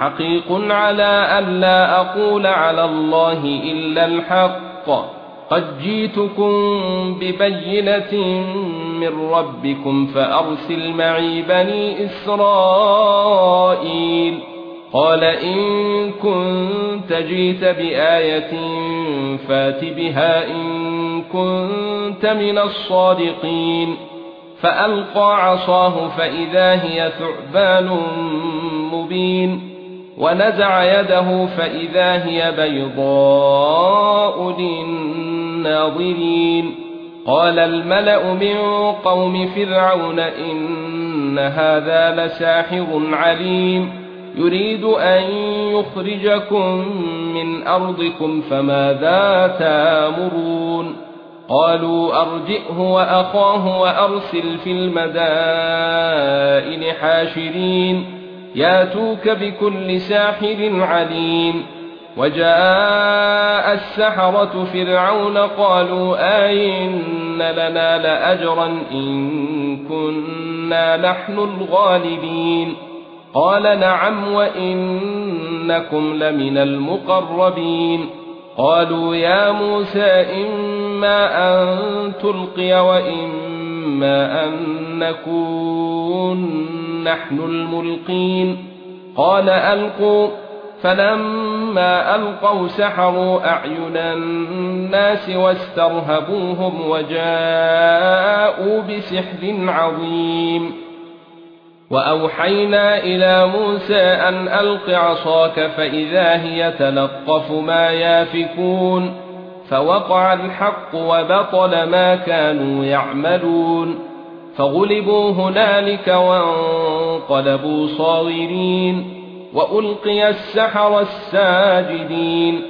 حقيق على ألا أقول على الله إلا الحق. قد جئتكم ببينة من ربكم فأرسل معي بني إسرائيل. قال إن كنت جئت بآية فات بها إن كنت من الصادقين. فألقى عصاه فإذا هي ثعبان مبين. ونزع يده فإذا هي بيضاء للناظرين. قال الملأ من قوم فرعون إن هذا لساحر عليم. يريد أن يخرجكم من أرضكم فماذا تامرون؟ قالوا أرجئه وأخاه وأرسل في المدائن حاشرين. ياتوك بكل ساحر عليم. وجاء السحرة فرعون قالوا آئن لنا لأجرا إن كنا نحن الغالبين. قال نعم وإنكم لمن المقربين. قالوا يا موسى إما أن تلقي وإما أن نكون نحن الملقين قال القوا فلما القوا سحروا اعين الناس واسترهبوهم وجاءوا بسحر عظيم واوحينا إلى موسى ان الق عصاك فاذا هي تلقف ما يافكون فوقع الحق وبطل ما كانوا يعملون فغلبوا هنالك وانقلبوا صاغرين وألقي السحر الساجدين